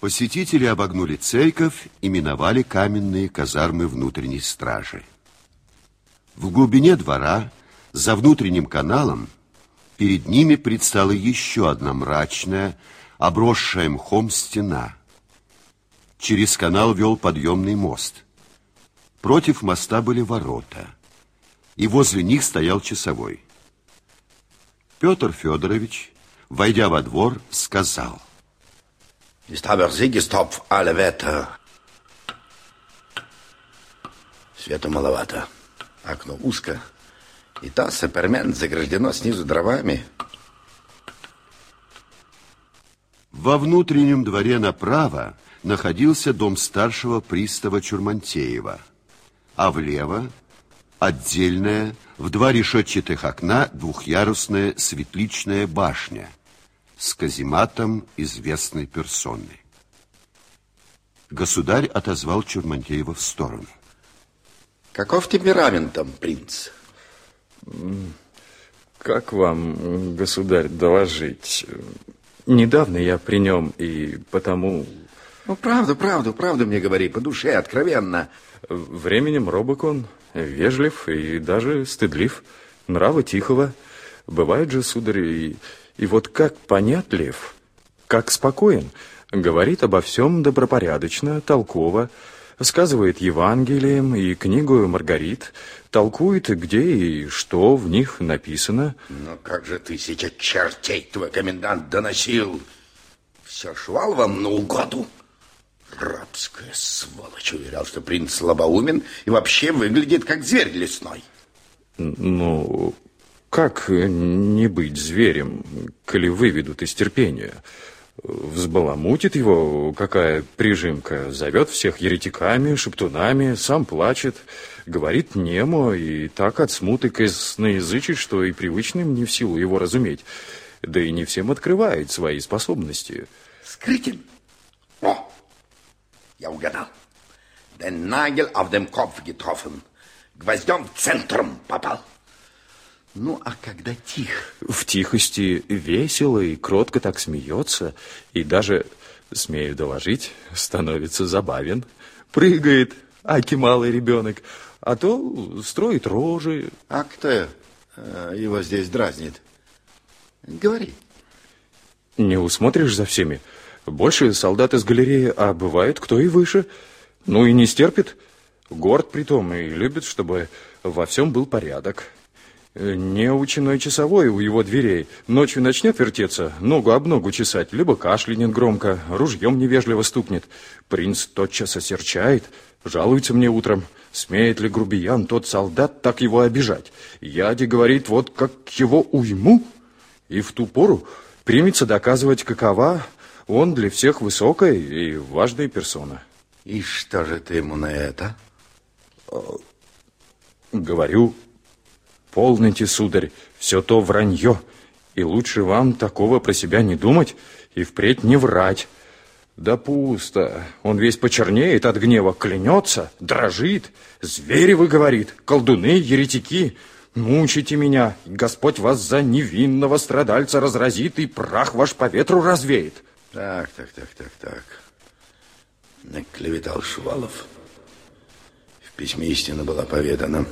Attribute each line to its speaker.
Speaker 1: Посетители обогнули церковь и миновали каменные казармы внутренней стражи. В глубине двора, за внутренним каналом, перед ними предстала еще одна мрачная, обросшая мхом стена. Через канал вел подъемный мост. Против моста были ворота, и возле них стоял часовой. Петр Федорович, войдя во двор, сказал.
Speaker 2: Ist aber Siegestopf alle Wetter. Света маловато. Окно узко. И та сапермент заграждено снизу дровами.
Speaker 1: Во внутреннем дворе направо находился дом старшего пристава Чурмантеева, а влево отдельная в два решетчатых окна двухъярусная светличная башня с казематом известной персоны. Государь отозвал Чурмантеева в сторону.
Speaker 2: Каков темпераментом, принц?
Speaker 3: Как вам, государь, доложить? Недавно я при нем, и потому...
Speaker 2: Ну, правду, правду, правду мне говори, по душе, откровенно.
Speaker 3: Временем робок он, вежлив и даже стыдлив, нрава тихого. Бывает же, сударь, и, и вот как понятлив, как спокоен, говорит обо всем добропорядочно, толково, сказывает Евангелием и книгу Маргарит, толкует, где и что в них написано.
Speaker 2: Но как же тысяча чертей твой комендант доносил? Все швал вам на угоду? Рабская сволочь уверял, что принц слабоумен и вообще выглядит как зверь лесной.
Speaker 3: Ну, как не быть зверем, коли выведут из терпения? Взбаламутит его какая прижимка, зовет всех еретиками, шептунами, сам плачет, говорит немо и так от смуты косноязычит, что и привычным не в силу его разуметь, да и не всем открывает свои способности.
Speaker 2: Скрытен? О, я угадал. Den Nagel auf dem Kopf getroffen. Гвоздем в попал. Ну, а когда тих?
Speaker 3: В тихости весело и кротко так смеется, и даже, смею доложить, становится забавен. Прыгает, аки малый ребенок, а то строит рожи.
Speaker 2: А кто э, его здесь дразнит? Говори.
Speaker 3: Не усмотришь за всеми? Больше солдат из галереи, а бывает кто и выше. Ну и не стерпит. Горд притом и любит, чтобы во всем был порядок. Неученой часовой у его дверей ночью начнет вертеться, ногу об ногу чесать, либо кашлянет громко, ружьем невежливо стукнет. Принц тотчас осерчает, жалуется мне утром, смеет ли грубиян тот солдат так его обижать. Яди говорит, вот как его уйму, и в ту пору примется доказывать, какова он для всех высокая и важная персона.
Speaker 2: И что же ты ему на это?
Speaker 3: Говорю, Полните, сударь, все то вранье, и лучше вам такого про себя не думать и впредь не врать. Да пусто, он весь почернеет от гнева, клянется, дрожит, звери вы, говорит, колдуны, еретики, мучите меня, Господь вас за невинного страдальца разразит и прах ваш по ветру развеет.
Speaker 2: Так, так, так, так, так. Наклеветал Шувалов. В письме истина была поведана.